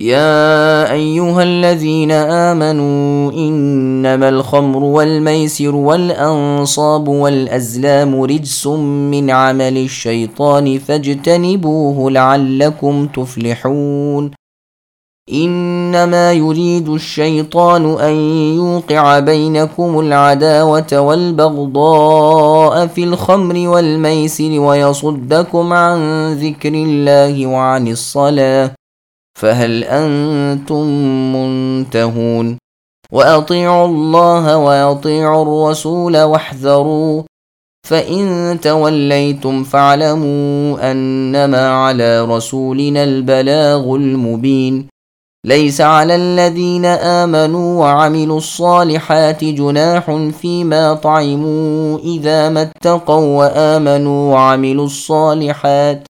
يا أيها الذين آمنوا إنما الخمر والميسر والأنصاب والأزلام رجس من عمل الشيطان فاجتنبوه لعلكم تفلحون. إنما يريد الشيطان أن يوقع بينكم العداوة والبغضاء في الخمر والميسر ويصدكم عن ذكر الله وعن الصلاة. فهل أنتم منتهون؟ وأطيعوا الله وأطيعوا الرسول واحذروا فإن توليتم فاعلموا أنما على رسولنا البلاغ المبين. ليس على الذين آمنوا وعملوا الصالحات جناح فيما طعموا إذا ما اتقوا وآمنوا وعملوا الصالحات.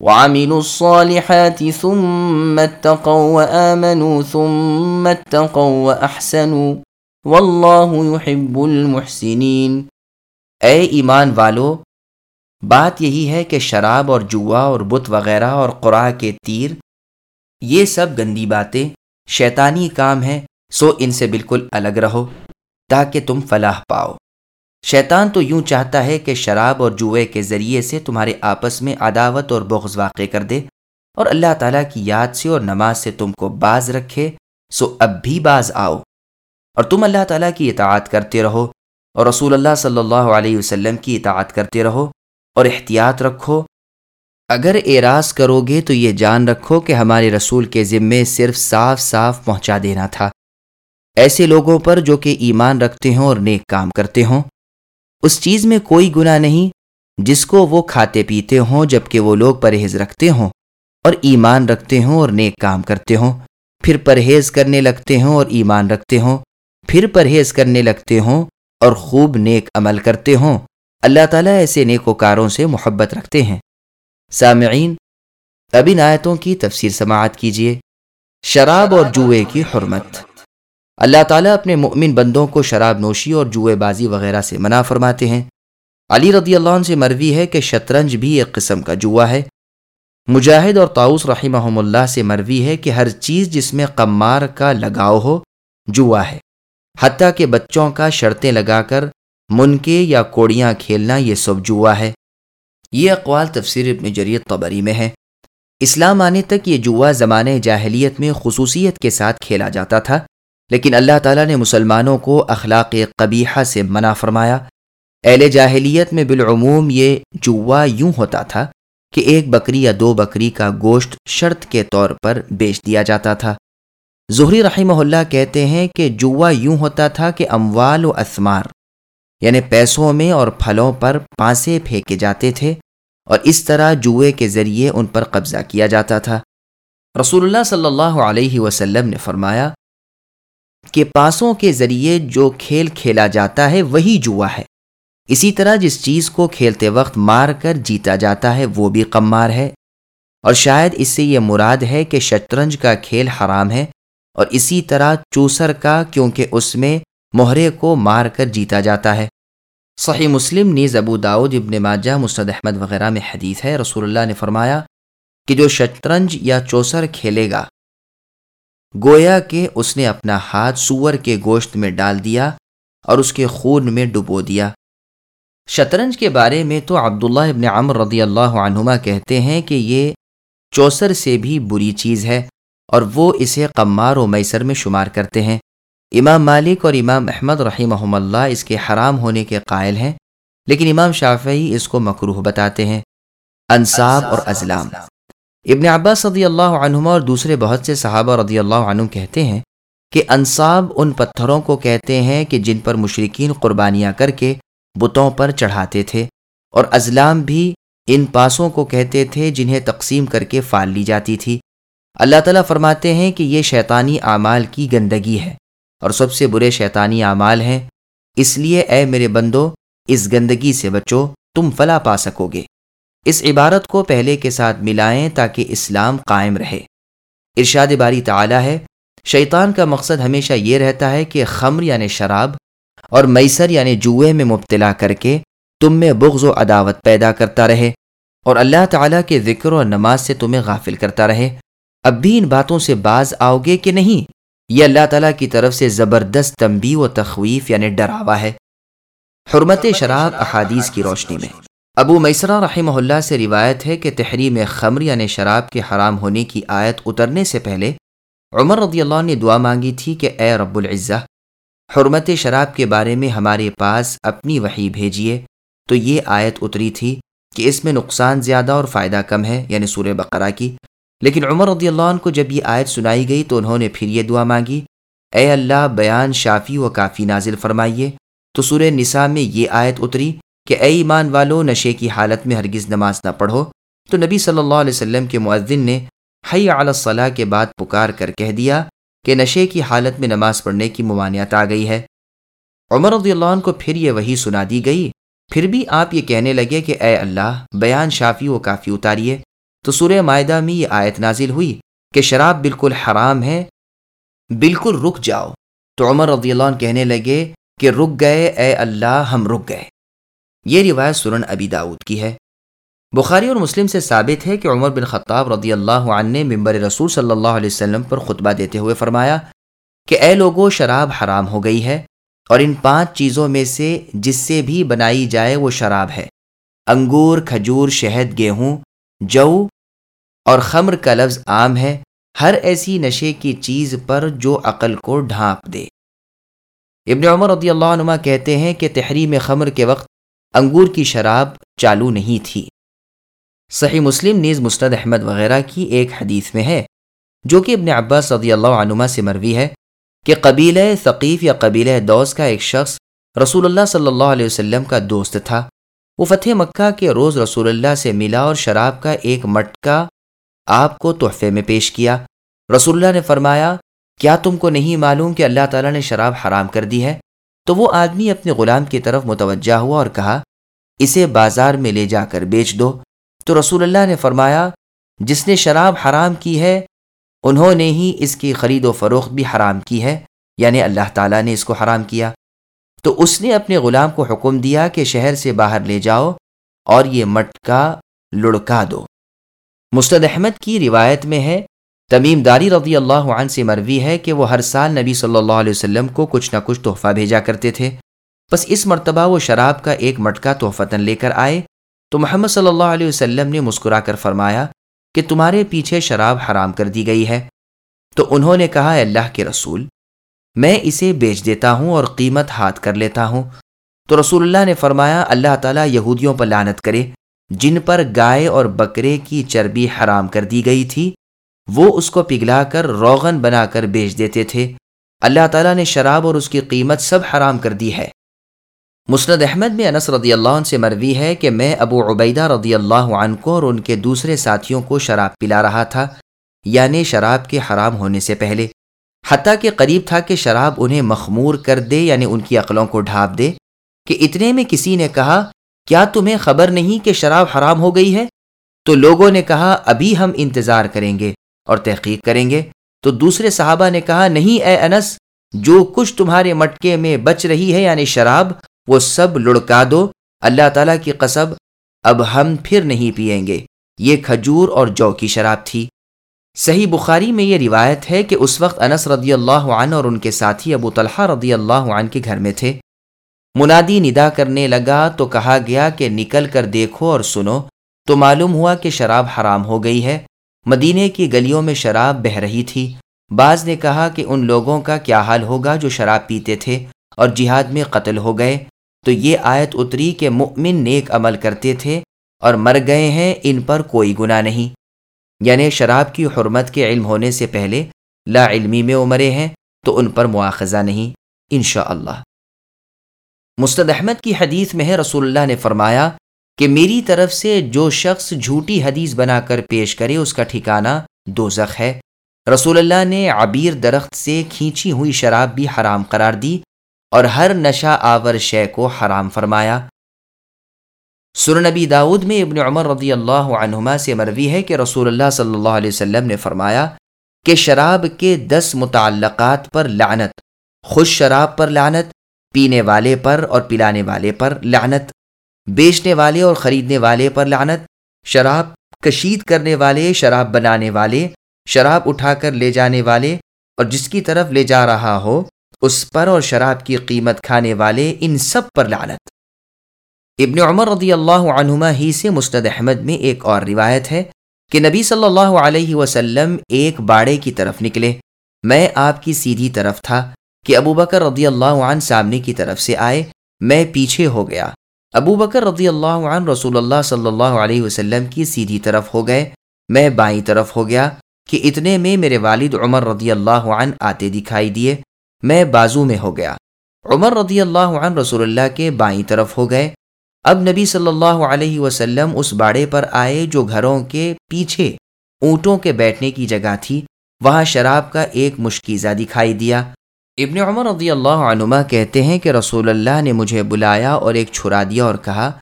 وعملوا الصالحات ثم اتقوا وآمنوا ثم اتقوا وأحسنوا والله يحب المحسنين۔ اے ایمان والو، بات یہی ہے کہ شراب اور جوا اور بت وغیرہ اور قرآ کے تیر، یہ سب گندی باتیں، شیطانی کام ہے سو ان سے بالکل الگ رہو تاکہ تم فلاح پاؤ۔ شیطان تو یوں چاہتا ہے کہ شراب اور جوئے کے ذریعے سے تمہارے آپس میں عداوت اور بغض واقع کر دے اور اللہ تعالیٰ کی یاد سے اور نماز سے تم کو باز رکھے، سو اب بھی باز آؤ۔ اور تم اللہ تعالیٰ کی اطاعت کرتے رہو اور رسول اللہ صلی اللہ علیہ وسلم کی اطاعت کرتے رہو اور احتیاط رکھو۔ اگر اعراض کرو گے تو یہ جان رکھو کہ ہمارے رسول کے ذمے صرف صاف صاف پہنچا دینا تھا۔ ایسے لوگوں پر جو کہ ایمان رکھتے ہوں اور نیک کام کرتے ہوں۔ اس چیز میں کوئی گناہ نہیں جس کو وہ کھاتے پیتے ہوں جبکہ وہ لوگ پرہیز رکھتے ہوں اور ایمان رکھتے ہوں اور نیک کام کرتے ہوں، پھر پرہیز کرنے لگتے ہوں اور ایمان رکھتے ہوں، پھر پرہیز کرنے لگتے ہوں اور خوب نیک عمل کرتے ہوں۔ اللہ تعالیٰ ایسے نیک وکاروں سے محبت رکھتے ہیں۔ سامعین، اب ان آیتوں کی تفسیر سماعت کیجیے۔ شراب اور جوئے کی حرمت۔ اللہ تعالیٰ اپنے مؤمن بندوں کو شراب نوشی اور جوئے بازی وغیرہ سے منع فرماتے ہیں۔ علی رضی اللہ عنہ سے مروی ہے کہ شطرنج بھی ایک قسم کا جوا ہے۔ مجاہد اور تاؤس رحمہ اللہ سے مروی ہے کہ ہر چیز جس میں قمار کا لگاؤ ہو جوا ہے۔ حتیٰ کہ بچوں کا شرطیں لگا کر منکے یا کوڑیاں کھیلنا یہ سب جوا ہے۔ یہ اقوال تفسیر ابن جریت طبری میں ہے۔ اسلام آنے تک یہ جوا زمانے جاہلیت میں خصوصیت کے ساتھ کھیلا جاتا تھا۔ لیکن اللہ تعالیٰ نے مسلمانوں کو اخلاق قبیحہ سے منع فرمایا۔ اہل جاہلیت میں بالعموم یہ جوا یوں ہوتا تھا کہ ایک بکری یا دو بکری کا گوشت شرط کے طور پر بیچ دیا جاتا تھا۔ ظہری رحمہ اللہ کہتے ہیں کہ جوا یوں ہوتا تھا کہ اموال و اسمار یعنی پیسوں میں اور پھلوں پر پانسے پھینکے جاتے تھے اور اس طرح جوئے کے ذریعے ان پر قبضہ کیا جاتا تھا۔ رسول اللہ صلی اللہ علیہ وسلم نے فرمایا کہ پاسوں کے ذریعے جو کھیل کھیلا جاتا ہے وہی جوا ہے۔ اسی طرح جس چیز کو کھیلتے وقت مار کر جیتا جاتا ہے وہ بھی قمار ہے۔ اور شاید اس سے یہ مراد ہے کہ شطرنج کا کھیل حرام ہے اور اسی طرح چوسر کا، کیونکہ اس میں مہرے کو مار کر جیتا جاتا ہے۔ صحیح مسلم نیز ابو داود ابن ماجہ مسد احمد وغیرہ میں حدیث ہے۔ رسول اللہ نے فرمایا کہ جو شطرنج یا چوسر کھیلے گا گویا کہ اس نے اپنا ہاتھ سور کے گوشت میں ڈال دیا اور اس کے خون میں ڈبو دیا۔ شطرنج کے بارے میں تو عبداللہ ابن عمر رضی اللہ عنہما کہتے ہیں کہ یہ چوسر سے بھی بری چیز ہے اور وہ اسے قمار و میسر میں شمار کرتے ہیں۔ امام مالک اور امام احمد رحمہ اللہ اس کے حرام ہونے کے قائل ہیں، لیکن امام شافعی اس کو مکروح بتاتے ہیں۔ انصاب اور ازلام۔ ابن عباس رضی اللہ عنہما اور دوسرے بہت سے صحابہ رضی اللہ عنہ کہتے ہیں کہ انصاب ان پتھروں کو کہتے ہیں کہ جن پر مشرقین قربانیاں کر کے بتوں پر چڑھاتے تھے اور ازلام بھی ان پاسوں کو کہتے تھے جنہیں تقسیم کر کے فال لی جاتی تھی۔ اللہ تعالیٰ فرماتے ہیں کہ یہ شیطانی اعمال کی گندگی ہے اور سب سے برے شیطانی اعمال ہیں۔ اس لیے اے میرے بندو، اس گندگی سے بچو، تم فلا پا سکو گے۔ اس عبارت کو پہلے کے ساتھ ملائیں تاکہ اسلام قائم رہے۔ ارشاد باری تعالی ہے، شیطان کا مقصد ہمیشہ یہ رہتا ہے کہ خمر یعنی شراب اور میسر یعنی جوئے میں مبتلا کر کے تم میں بغض و عداوت پیدا کرتا رہے اور اللہ تعالیٰ کے ذکر و نماز سے تمہیں غافل کرتا رہے۔ اب بھی ان باتوں سے باز آؤ گے کہ نہیں؟ یہ اللہ تعالیٰ کی طرف سے زبردست تنبی و تخویف یعنی ڈراوا ہے۔ حرمت شراب احادیث کی روشنی میں۔ ابو میسرہ رحمہ اللہ سے روایت ہے کہ تحریم خمر یعنی شراب کے حرام ہونے کی آیت اترنے سے پہلے عمر رضی اللہ نے دعا مانگی تھی کہ اے رب العزہ، حرمت شراب کے بارے میں ہمارے پاس اپنی وحی بھیجیے۔ تو یہ آیت اتری تھی کہ اس میں نقصان زیادہ اور فائدہ کم ہے یعنی سورہ بقرہ کی۔ لیکن عمر رضی اللہ عنہ کو جب یہ آیت سنائی گئی تو انہوں نے پھر یہ دعا مانگی، اے اللہ، بیان شافی و کافی نازل فرمائیے۔ تو سورہ نساء میں یہ آیت اتری کہ اے ایمان والو، نشے کی حالت میں ہرگز نماز نہ پڑھو۔ تو نبی صلی اللہ علیہ وسلم کے معذن نے حی علی الصلاح کے بعد پکار کر کہہ دیا کہ نشے کی حالت میں نماز پڑھنے کی ممانعت آ گئی ہے۔ عمر رضی اللہ عنہ کو پھر یہ وہی سنا دی گئی۔ پھر بھی آپ یہ کہنے لگے کہ اے اللہ، بیان شافی و کافی اتاریے۔ تو سورہ معدہ میں یہ آیت نازل ہوئی کہ شراب بالکل حرام ہے، بالکل رک جاؤ۔ تو عمر رضی اللہ عنہ کہنے لگے کہ رک گئے، اے اللہ، ہم رک گئے۔ یہ روایت سرن ابی داود کی ہے۔ بخاری اور مسلم سے ثابت ہے کہ عمر بن خطاب رضی اللہ عنہ نے ممبر رسول صلی اللہ علیہ وسلم پر خطبہ دیتے ہوئے فرمایا کہ اے لوگوں شراب حرام ہو گئی ہے اور ان پانچ چیزوں میں سے جس سے بھی بنائی جائے وہ شراب ہے۔ انگور، کھجور، شہد، گیہوں، جو اور خمر کا لفظ عام ہے، ہر ایسی نشے کی چیز پر جو عقل کو ڈھانپ دے۔ ابن عمر رضی اللہ عنہ کہتے ہیں کہ تحریم خمر کے وقت انگور کی شراب چالو نہیں تھی۔ صحیح مسلم نیز مستد احمد وغیرہ کی ایک حدیث میں ہے، جو کہ ابن عباس رضی اللہ عنہ سے مروی ہے کہ قبیلہ ثقیف یا قبیلہ دوس کا ایک شخص رسول اللہ صلی اللہ علیہ وسلم کا دوست تھا۔ وہ فتح مکہ کے روز رسول اللہ سے ملا اور شراب کا ایک مٹکا آپ کو تحفے میں پیش کیا۔ رسول اللہ نے فرمایا، کیا تم کو نہیں معلوم کہ اللہ تعالیٰ نے شراب حرام کر دی ہے؟ تو وہ آدمی اپنے غلام کی طرف متوجہ ہوا اور کہا، اسے بازار میں لے جا کر بیچ دو۔ تو رسول اللہ نے فرمایا، جس نے شراب حرام کی ہے، انہوں نے ہی اس کی خرید و فروخت بھی حرام کی ہے یعنی اللہ تعالیٰ نے اس کو حرام کیا۔ تو اس نے اپنے غلام کو حکم دیا کہ شہر سے باہر لے جاؤ اور یہ مٹکا لڑکا دو۔ مستد احمد کی روایت میں ہے تمیم داری رضی اللہ عنہ سے مروی ہے کہ وہ ہر سال نبی صلی اللہ علیہ وسلم کو کچھ نہ کچھ تحفہ بھیجا کرتے تھے۔ بس اس مرتبہ وہ شراب کا ایک مٹکا تحفتاً لے کر آئے۔ تو محمد صلی اللہ علیہ وسلم نے مسکرا کر فرمایا کہ تمہارے پیچھے شراب حرام کر دی گئی ہے۔ تو انہوں نے کہا اللہ کے رسول، میں اسے بیچ دیتا ہوں اور قیمت ہاتھ کر لیتا ہوں۔ تو رسول اللہ نے فرمایا، اللہ تعالیٰ یہودیوں پر لانت کرے، جن پر گائے اور بکرے کی چربی حرام کر دی گئی تھی۔ وہ اس کو پگھلا کر روغن بنا کر بیچ دیتے تھے۔ اللہ تعالیٰ نے شراب اور اس کی قیمت سب حرام کر دی ہے۔ مسند احمد میں انس رضی اللہ عنہ سے مروی ہے کہ میں ابو عبیدہ رضی اللہ عنہ کو اور ان کے دوسرے ساتھیوں کو شراب پلا رہا تھا یعنی شراب کے حرام ہونے سے پہلے۔ حتیٰ کہ قریب تھا کہ شراب انہیں مخمور کر دے یعنی ان کی عقلوں کو ڈھانپ دے۔ کہ اتنے میں کسی نے کہا، کیا تمہیں خبر نہیں کہ شراب حرام ہو گئی ہے؟ تو لوگوں نے کہا، ابھی ہم انتظار کریں گے۔ اور تحقیق کریں گے۔ تو دوسرے صحابہ نے کہا، نہیں اے انس، جو کچھ تمہارے مٹکے میں بچ رہی ہے یعنی شراب، وہ سب لڑکا دو۔ اللہ تعالیٰ کی قصب اب ہم پھر نہیں پئیں گے۔ یہ کھجور اور جو کی شراب تھی۔ صحیح بخاری میں یہ روایت ہے کہ اس وقت انس رضی اللہ عنہ اور ان کے ساتھی ابو طلحہ رضی اللہ عنہ کے گھر میں تھے۔ منادی ندا کرنے لگا تو کہا گیا کہ نکل کر دیکھو اور سنو۔ تو معلوم ہوا کہ شراب حرام ہو گئی ہے۔ مدینے کی گلیوں میں شراب بہہ رہی تھی۔ بعض نے کہا کہ ان لوگوں کا کیا حال ہوگا جو شراب پیتے تھے اور جہاد میں قتل ہو گئے۔ تو یہ آیت اتری کہ مؤمن نیک عمل کرتے تھے اور مر گئے ہیں، ان پر کوئی گناہ نہیں۔ یعنی شراب کی حرمت کے علم ہونے سے پہلے لا علمی میں عمرے ہیں، تو ان پر مواخذہ نہیں۔ انشاءاللہ۔ اللہ مستد احمد کی حدیث میں ہے، رسول اللہ نے فرمایا کہ میری طرف سے جو شخص جھوٹی حدیث بنا کر پیش کرے، اس کا ٹھکانہ دو ہے۔ رسول اللہ نے عبیر درخت سے کھینچی ہوئی شراب بھی حرام قرار دی اور ہر نشہ آور شے کو حرام فرمایا۔ سر نبی داود میں ابن عمر رضی اللہ عنہما سے مروی ہے کہ رسول اللہ صلی اللہ علیہ وسلم نے فرمایا کہ شراب کے دس متعلقات پر لعنت، خوش شراب پر لعنت، پینے والے پر اور پلانے والے پر لعنت۔ بیچنے والے اور خریدنے والے پر لعنت، شراب کشید کرنے والے، شراب بنانے والے، شراب اٹھا کر لے جانے والے، اور جس کی طرف لے جا رہا ہو، اس پر اور شراب کی قیمت کھانے والے، ان سب پر لعنت۔ ابن عمر رضی اللہ عنہما ہی سے مستد احمد میں ایک اور روایت ہے کہ نبی صلی اللہ علیہ وسلم ایک باڑے کی طرف نکلے۔ میں آپ کی سیدھی طرف تھا کہ ابو بکر رضی اللہ عنہ سامنے کی طرف سے آئے، میں پیچھے ہو گیا۔ ابو بکر رضی اللہ عنہ رسول اللہ صلی اللہ علیہ وسلم کی سیدھی طرف ہو گئے۔ میں بائیں طرف ہو گیا کہ اتنے میں میرے والد عمر رضی اللہ عنہ آتے دکھائی دیے۔ میں بازو میں ہو گیا۔ عمر رضی اللہ عنہ رسول اللہ کے بائیں طرف ہو گئے۔ اب نبی صلی اللہ علیہ وسلم اس باڑے پر آئے جو گھروں کے پیچھے اونٹوں کے بیٹھنے کی جگہ تھی۔ وہاں شراب کا ایک مشکیزہ دکھائی دیا۔ ابن عمر رضی اللہ عنما کہتے ہیں کہ رسول اللہ نے مجھے بلایا اور ایک چھڑا دیا اور کہا،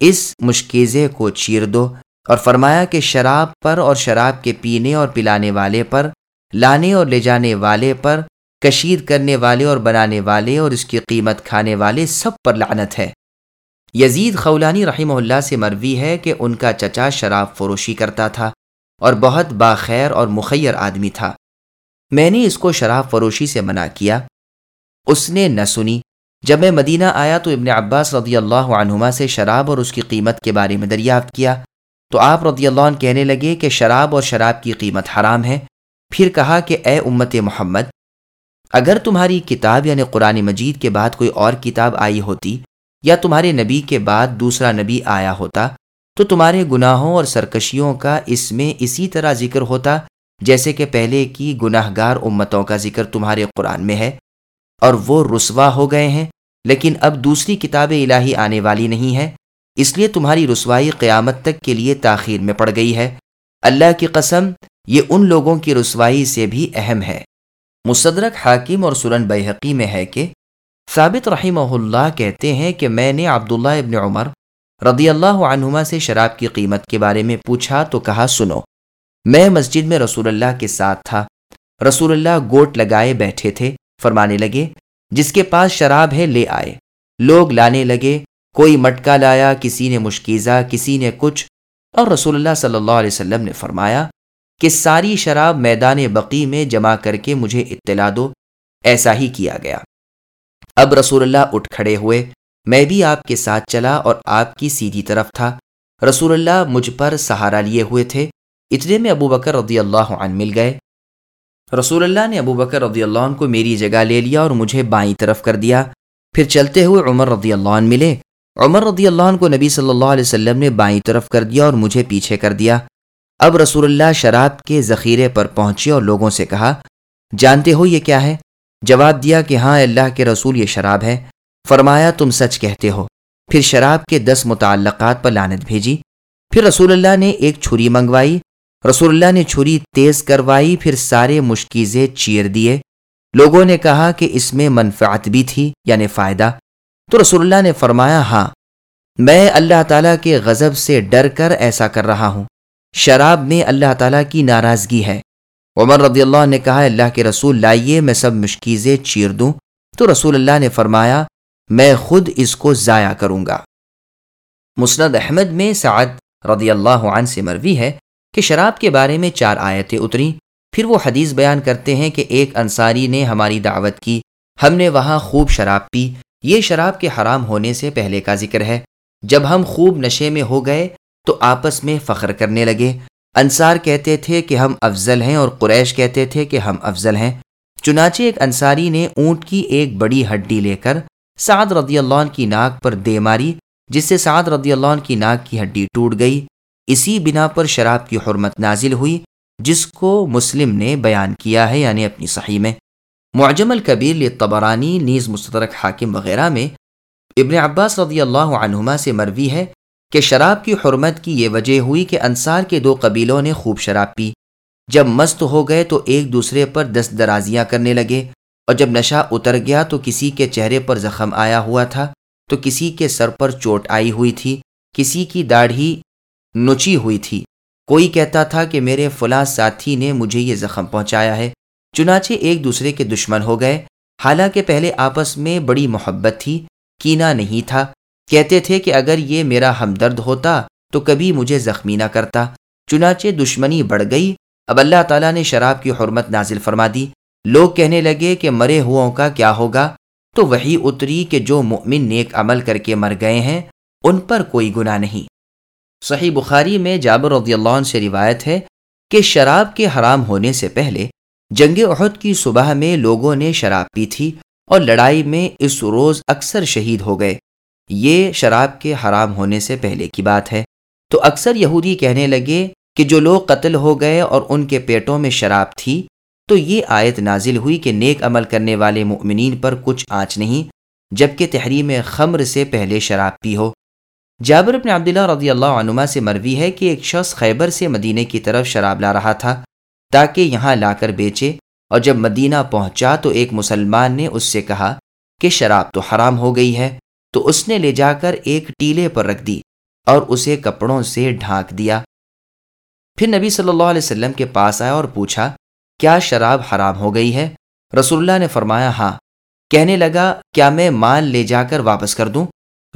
اس مشکیزے کو چیر دو اور فرمایا کہ شراب پر اور شراب کے پینے اور پلانے والے پر، لانے اور لے جانے والے پر، کشید کرنے والے اور بنانے والے اور اس کی قیمت کھانے والے سب پر لعنت ہے۔ یزید خولانی رحمہ اللہ سے مروی ہے کہ ان کا چچا شراب فروشی کرتا تھا اور بہت باخیر اور مخیر آدمی تھا۔ میں نے اس کو شراب فروشی سے منع کیا۔ اس نے نہ سنی۔ جب میں مدینہ آیا تو ابن عباس رضی اللہ عنہما سے شراب اور اس کی قیمت کے بارے میں دریافت کیا۔ تو آپ رضی اللہ عنہ کہنے لگے کہ شراب اور شراب کی قیمت حرام ہے۔ پھر کہا کہ اے امت محمد، اگر تمہاری کتاب یعنی قرآن مجید کے بعد کوئی اور کتاب آئی ہوتی یا تمہارے نبی کے بعد دوسرا نبی آیا ہوتا، تو تمہارے گناہوں اور سرکشیوں کا اس میں اسی طرح ذکر ہوتا جیسے کہ پہلے کی گناہ گار امتوں کا ذکر تمہارے قرآن میں ہے اور وہ رسوا ہو گئے ہیں، لیکن اب دوسری کتاب الہی آنے والی نہیں ہے، اس لیے تمہاری رسوائی قیامت تک کے لیے تاخیر میں پڑ گئی ہے۔ اللہ کی قسم، یہ ان لوگوں کی رسوائی سے بھی اہم ہے۔ مصدرک حاکم اور سرن بحقی میں ہے کہ ثابت رحمہ اللہ کہتے ہیں کہ میں نے عبداللہ ابن عمر رضی اللہ عنہما سے شراب کی قیمت کے بارے میں پوچھا تو کہا، سنو میں مسجد میں رسول اللہ کے ساتھ تھا۔ رسول اللہ گوٹ لگائے بیٹھے تھے، فرمانے لگے، جس کے پاس شراب ہے لے آئے۔ لوگ لانے لگے، کوئی مٹکا لایا، کسی نے مشکیزہ، کسی نے کچھ۔ اور رسول اللہ صلی اللہ علیہ وسلم نے فرمایا کہ ساری شراب میدان بقی میں جمع کر کے مجھے اطلاع دو۔ ایسا ہی کیا گیا۔ اب رسول اللہ اٹھ کھڑے ہوئے۔ میں بھی آپ کے ساتھ چلا اور آپ کی سیدھی طرف تھا۔ رسول اللہ مجھ پر سہارا لیے ہوئے تھے۔ اتنے میں ابو بکر رضی اللہ عنہ مل گئے۔ رسول اللہ نے ابو بکر رضی اللہ عنہ کو میری جگہ لے لیا اور مجھے بائیں طرف کر دیا۔ پھر چلتے ہوئے عمر رضی اللہ عنہ ملے۔ عمر رضی اللہ عنہ کو نبی صلی اللہ علیہ وسلم نے بائیں طرف کر دیا اور مجھے پیچھے کر دیا۔ اب رسول اللہ شراب کے ذخیرے پر پہنچے اور لوگوں سے کہا، جانتے ہو یہ کیا ہے؟ جواب دیا کہ ہاں اللہ کے رسول یہ شراب ہے۔ فرمایا، تم سچ کہتے ہو۔ پھر شراب کے دس متعلقات پر لانت بھیجی۔ پھر رسول اللہ نے ایک چھری منگوائی۔ رسول اللہ نے چھری تیز کروائی، پھر سارے مشکیزیں چیر دیے۔ لوگوں نے کہا کہ اس میں منفعت بھی تھی یعنی فائدہ۔ تو رسول اللہ نے فرمایا ہاں میں اللہ تعالیٰ کے غضب سے ڈر کر ایسا کر رہا ہوں۔ شراب میں اللہ تعالیٰ کی ناراضگی ہے۔ عمر رضی اللہ نے کہا اللہ کے رسول، لائیے، میں سب مشکیزیں چیر دوں۔ تو رسول اللہ نے فرمایا، میں خود اس کو ضائع کروں گا۔ مسند احمد میں سعد رضی اللہ عنہ سے مروی ہے۔ کہ شراب کے بارے میں چار آیتیں اتری، پھر وہ حدیث بیان کرتے ہیں کہ ایک انصاری نے ہماری دعوت کی، ہم نے وہاں خوب شراب پی۔ یہ شراب کے حرام ہونے سے پہلے کا ذکر ہے۔ جب ہم خوب نشے میں ہو گئے تو آپس میں فخر کرنے لگے۔ انصار کہتے تھے کہ ہم افضل ہیں اور قریش کہتے تھے کہ ہم افضل ہیں۔ چنانچہ ایک انصاری نے اونٹ کی ایک بڑی ہڈی لے کر سعد رضی اللہ عنہ کی ناک پر دے ماری، جس سے سعد رضی اللہ عنہ کی ناک کی ہڈی ٹوٹ گئی۔ اسی بنا پر شراب کی حرمت نازل ہوئی، جس کو مسلم نے بیان کیا ہے یعنی اپنی صحیح میں۔ معجم الکبیر تبرانی نیز مسترک حاکم وغیرہ میں ابن عباس رضی اللہ عنہما سے مروی ہے کہ شراب کی حرمت کی یہ وجہ ہوئی کہ انصار کے دو قبیلوں نے خوب شراب پی۔ جب مست ہو گئے تو ایک دوسرے پر دست درازیاں کرنے لگے اور جب نشہ اتر گیا تو کسی کے چہرے پر زخم آیا ہوا تھا، تو کسی کے سر پر چوٹ آئی ہوئی تھی، کسی کی داڑھی نچی ہوئی تھی۔ کوئی کہتا تھا کہ میرے فلاں ساتھی نے مجھے یہ زخم پہنچایا ہے، چنانچہ ایک دوسرے کے دشمن ہو گئے۔ حالانکہ پہلے آپس میں بڑی محبت تھی کینا نہیں تھا۔ کہتے تھے کہ اگر یہ میرا ہمدرد ہوتا تو کبھی مجھے زخمی نہ کرتا۔ چنانچہ دشمنی بڑھ گئی۔ اب اللہ تعالیٰ نے شراب کی حرمت نازل فرما دی۔ لوگ کہنے لگے کہ مرے ہو کا کیا ہوگا؟ تو وہی اتری کہ جو مؤمن نیک عمل کر کے مر گئے ہیں، ان پر کوئی گناہ نہیں۔ صحیح بخاری میں جابر رضی اللہ عنہ سے روایت ہے کہ شراب کے حرام ہونے سے پہلے جنگ عہد کی صبح میں لوگوں نے شراب پی تھی اور لڑائی میں اس روز اکثر شہید ہو گئے۔ یہ شراب کے حرام ہونے سے پہلے کی بات ہے۔ تو اکثر یہودی کہنے لگے کہ جو لوگ قتل ہو گئے اور ان کے پیٹوں میں شراب تھی، تو یہ آیت نازل ہوئی کہ نیک عمل کرنے والے مؤمنین پر کچھ آنچ نہیں، جبکہ تحریم خمر سے پہلے شراب پی ہو۔ جابر ابن عبداللہ رضی اللہ عنما سے مروی ہے کہ ایک شخص خیبر سے مدینہ کی طرف شراب لا رہا تھا تاکہ یہاں لا کر بیچے اور جب مدینہ پہنچا تو ایک مسلمان نے اس سے کہا کہ شراب تو حرام ہو گئی ہے، تو اس نے لے جا کر ایک ٹیلے پر رکھ دی اور اسے کپڑوں سے ڈھانک دیا۔ پھر نبی صلی اللہ علیہ وسلم کے پاس آیا اور پوچھا، کیا شراب حرام ہو گئی ہے؟ رسول اللہ نے فرمایا ہاں۔ کہنے لگا، کیا میں مال لے جا کر واپس کر دوں؟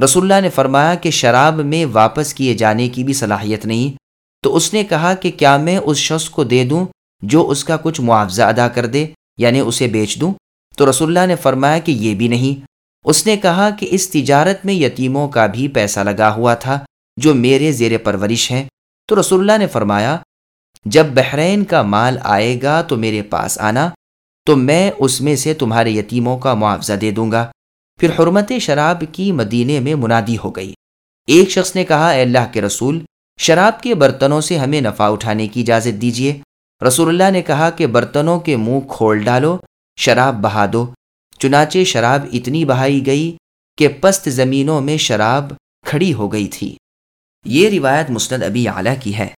رسول اللہ نے فرمایا کہ شراب میں واپس کیے جانے کی بھی صلاحیت نہیں۔ تو اس نے کہا کہ کیا میں اس شخص کو دے دوں جو اس کا کچھ معاوضہ ادا کر دے یعنی اسے بیچ دوں؟ تو رسول اللہ نے فرمایا کہ یہ بھی نہیں۔ اس نے کہا کہ اس تجارت میں یتیموں کا بھی پیسہ لگا ہوا تھا جو میرے زیر پرورش ہیں۔ تو رسول اللہ نے فرمایا، جب بحرین کا مال آئے گا تو میرے پاس آنا، تو میں اس میں سے تمہارے یتیموں کا معاوضہ دے دوں گا۔ پھر حرمت شراب کی مدینے میں منادی ہو گئی۔ ایک شخص نے کہا، اے اللہ کے رسول، شراب کے برتنوں سے ہمیں نفع اٹھانے کی اجازت دیجیے رسول اللہ نے کہا کہ برتنوں کے منہ کھول ڈالو، شراب بہا دو۔ چنانچہ شراب اتنی بہائی گئی کہ پست زمینوں میں شراب کھڑی ہو گئی تھی۔ یہ روایت مسند ابی اعلیٰ کی ہے۔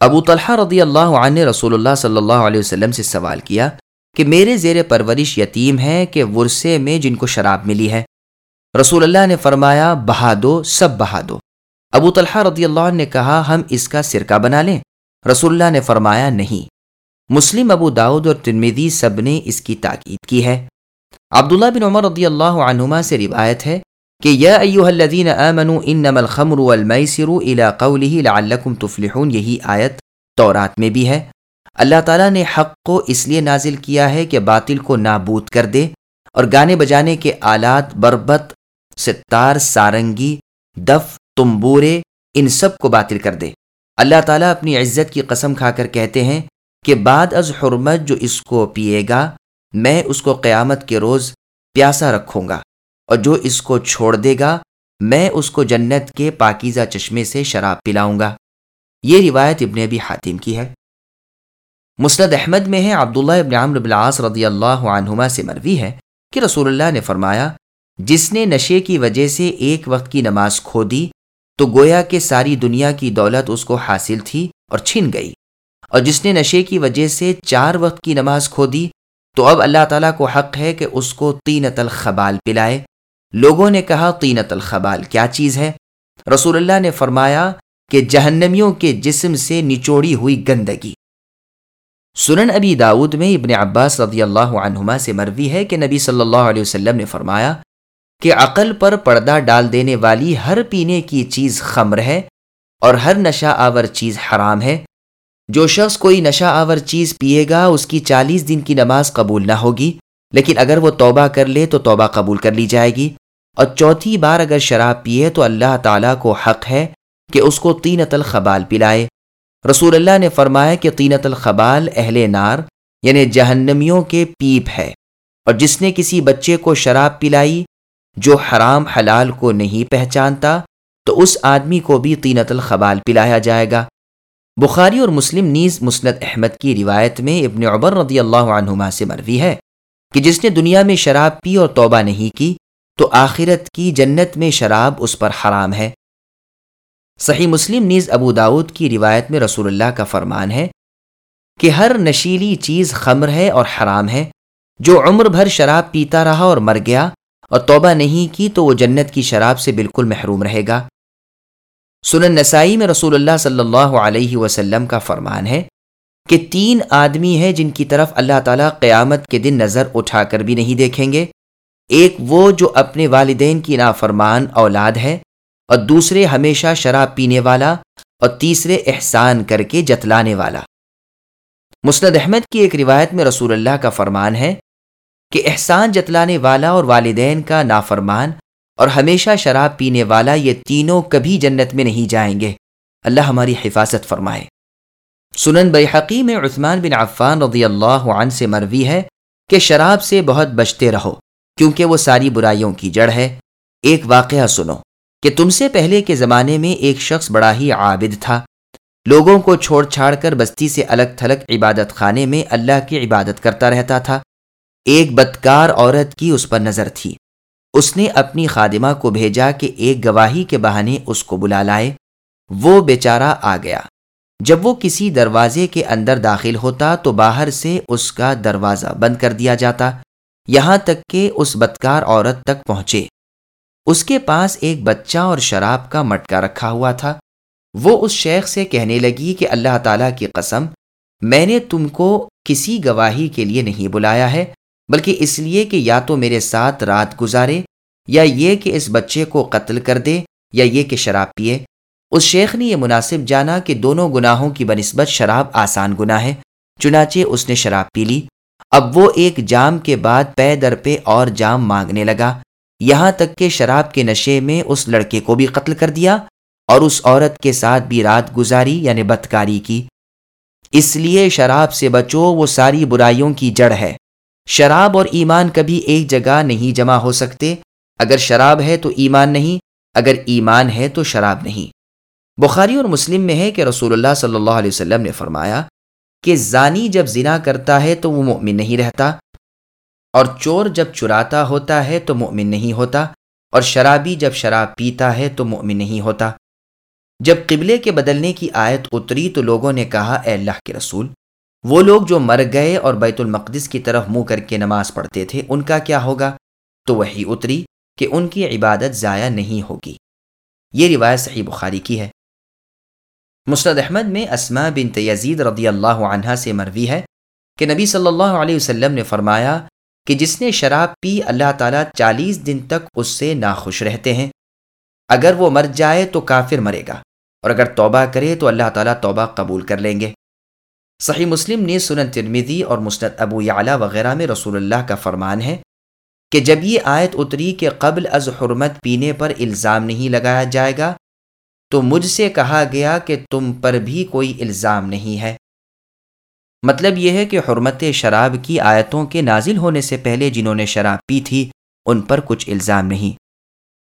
ابو طلحہ رضی اللہ عنہ نے رسول اللہ صلی اللہ علیہ وسلم سے سوال کیا کہ میرے زیر پرورش یتیم ہیں کہ ورثے میں جن کو شراب ملی ہے۔ رسول اللہ نے فرمایا، بہا دو، سب بہا دو۔ ابو طلحہ رضی اللہ عنہ نے کہا، ہم اس کا سرکہ بنا لیں۔ رسول اللہ نے فرمایا، نہیں۔ مسلم، ابو داود اور ترمیدی سب نے اس کی تاکید کی ہے۔ عبداللہ بن عمر رضی اللہ عنہما سے روایت ہے کہ، یا ایوہ الذین آمنوا انما الخمر والمیسر الى قوله لعلکم تفلحون۔ یہی آیت تورات میں بھی ہے۔ اللہ تعالیٰ نے حق کو اس لیے نازل کیا ہے کہ باطل کو نابود کر دے اور گانے بجانے کے آلات، بربت، ستار، سارنگی، دف، تمبورے، ان سب کو باطل کر دے۔ اللہ تعالیٰ اپنی عزت کی قسم کھا کر کہتے ہیں کہ بعد از حرمت جو اس کو پیے گا، میں اس کو قیامت کے روز پیاسا رکھوں گا اور جو اس کو چھوڑ دے گا، میں اس کو جنت کے پاکیزہ چشمے سے شراب پلاؤں گا۔ یہ روایت ابن ابی حاتم کی ہے۔ مسند احمد میں ہے، عبداللہ ابن عمر العاص رضی اللہ عنہما سے مروی ہے کہ رسول اللہ نے فرمایا، جس نے نشے کی وجہ سے ایک وقت کی نماز کھو دی، تو گویا کہ ساری دنیا کی دولت اس کو حاصل تھی اور چھن گئی۔ اور جس نے نشے کی وجہ سے چار وقت کی نماز کھو دی، تو اب اللہ تعالیٰ کو حق ہے کہ اس کو تینت الخبال پلائے۔ لوگوں نے کہا تینت الخبال کیا چیز ہے؟ رسول اللہ نے فرمایا کہ جہنمیوں کے جسم سے نچوڑی ہوئی گندگی۔ سنن ابی داود میں ابن عباس رضی اللہ عنہما سے مروی ہے کہ نبی صلی اللہ علیہ وسلم نے فرمایا کہ عقل پر پردہ ڈال دینے والی ہر پینے کی چیز خمر ہے اور ہر نشہ آور چیز حرام ہے۔ جو شخص کوئی نشہ آور چیز پیے گا، اس کی چالیس دن کی نماز قبول نہ ہوگی۔ لیکن اگر وہ توبہ کر لے تو توبہ قبول کر لی جائے گی۔ اور چوتھی بار اگر شراب پیے تو اللہ تعالیٰ کو حق ہے کہ اس کو تین الخبال پلائے۔ رسول اللہ نے فرمایا کہ قینت الخبال اہل نار یعنی جہنمیوں کے پیپ ہے۔ اور جس نے کسی بچے کو شراب پلائی جو حرام حلال کو نہیں پہچانتا، تو اس آدمی کو بھی قینت الخبال پلایا جائے گا۔ بخاری اور مسلم نیز مسنت احمد کی روایت میں ابن عبر رضی اللہ عنہما سے مروی ہے کہ جس نے دنیا میں شراب پی اور توبہ نہیں کی، تو آخرت کی جنت میں شراب اس پر حرام ہے۔ صحیح مسلم نیز ابو داود کی روایت میں رسول اللہ کا فرمان ہے کہ ہر نشیلی چیز خمر ہے اور حرام ہے، جو عمر بھر شراب پیتا رہا اور مر گیا اور توبہ نہیں کی تو وہ جنت کی شراب سے بالکل محروم رہے گا۔ سنن نسائی میں رسول اللہ صلی اللہ علیہ وسلم کا فرمان ہے کہ تین آدمی ہیں جن کی طرف اللہ تعالیٰ قیامت کے دن نظر اٹھا کر بھی نہیں دیکھیں گے۔ ایک وہ جو اپنے والدین کی نافرمان اولاد ہے۔ اور دوسرے ہمیشہ شراب پینے والا اور تیسرے احسان کر کے جتلانے والا۔ مسند احمد کی ایک روایت میں رسول اللہ کا فرمان ہے کہ احسان جتلانے والا اور والدین کا نافرمان اور ہمیشہ شراب پینے والا یہ تینوں کبھی جنت میں نہیں جائیں گے۔ اللہ ہماری حفاظت فرمائے۔ سنن بحقی میں عثمان بن عفان رضی اللہ عنہ سے مروی ہے کہ شراب سے بہت بچتے رہو کیونکہ وہ ساری برائیوں کی جڑ ہے۔ ایک واقعہ سنو۔ کہ تم سے پہلے کے زمانے میں ایک شخص بڑا ہی عابد تھا۔ لوگوں کو چھوڑ چھاڑ کر بستی سے الگ تھلگ عبادت خانے میں اللہ کی عبادت کرتا رہتا تھا۔ ایک بدکار عورت کی اس پر نظر تھی۔ اس نے اپنی خادمہ کو بھیجا کہ ایک گواہی کے بہانے اس کو بلا لائے۔ وہ بیچارہ آ گیا۔ جب وہ کسی دروازے کے اندر داخل ہوتا تو باہر سے اس کا دروازہ بند کر دیا جاتا۔ یہاں تک کہ اس بدکار عورت تک پہنچے۔ اس کے پاس ایک بچہ اور شراب کا مٹکا رکھا ہوا تھا۔ وہ اس شیخ سے کہنے لگی کہ اللہ تعالیٰ کی قسم، میں نے تم کو کسی گواہی کے لیے نہیں بلایا ہے، بلکہ اس لیے کہ یا تو میرے ساتھ رات گزارے، یا یہ کہ اس بچے کو قتل کر دے، یا یہ کہ شراب پیے۔ اس شیخ نے یہ مناسب جانا کہ دونوں گناہوں کی بنسبت شراب آسان گناہ ہے، چنانچہ اس نے شراب پی لی۔ اب وہ ایک جام کے بعد پے در پہ اور جام مانگنے لگا۔ یہاں تک کہ شراب کے نشے میں اس لڑکے کو بھی قتل کر دیا اور اس عورت کے ساتھ بھی رات گزاری یعنی بدکاری کی۔ اس لیے شراب سے بچو، وہ ساری برائیوں کی جڑ ہے۔ شراب اور ایمان کبھی ایک جگہ نہیں جمع ہو سکتے۔ اگر شراب ہے تو ایمان نہیں، اگر ایمان ہے تو شراب نہیں۔ بخاری اور مسلم میں ہے کہ رسول اللہ صلی اللہ علیہ وسلم نے فرمایا کہ زانی جب زنا کرتا ہے تو وہ مومن نہیں رہتا۔ اور چور جب چراتا ہوتا ہے تو مومن نہیں ہوتا، اور شرابی جب شراب پیتا ہے تو مومن نہیں ہوتا۔ جب قبلے کے بدلنے کی آیت اتری تو لوگوں نے کہا، اے اللہ کے رسول، وہ لوگ جو مر گئے اور بیت المقدس کی طرف منہ کر کے نماز پڑھتے تھے، ان کا کیا ہوگا؟ تو وہی اتری کہ ان کی عبادت ضائع نہیں ہوگی۔ یہ روایت صحیح بخاری کی ہے۔ مسرد احمد میں اسما بن یزید رضی اللہ عنہ سے مروی ہے کہ نبی صلی اللہ علیہ وسلم نے فرمایا کہ جس نے شراب پی اللہ تعالیٰ چالیس دن تک اس سے ناخوش رہتے ہیں۔ اگر وہ مر جائے تو کافر مرے گا، اور اگر توبہ کرے تو اللہ تعالیٰ توبہ قبول کر لیں گے۔ صحیح مسلم نے سنن ترمیدی اور مسند ابو یعلا وغیرہ میں رسول اللہ کا فرمان ہے کہ جب یہ آیت اتری کہ قبل از حرمت پینے پر الزام نہیں لگایا جائے گا، تو مجھ سے کہا گیا کہ تم پر بھی کوئی الزام نہیں ہے۔ مطلب یہ ہے کہ حرمت شراب کی آیتوں کے نازل ہونے سے پہلے جنہوں نے شراب پی تھی، ان پر کچھ الزام نہیں۔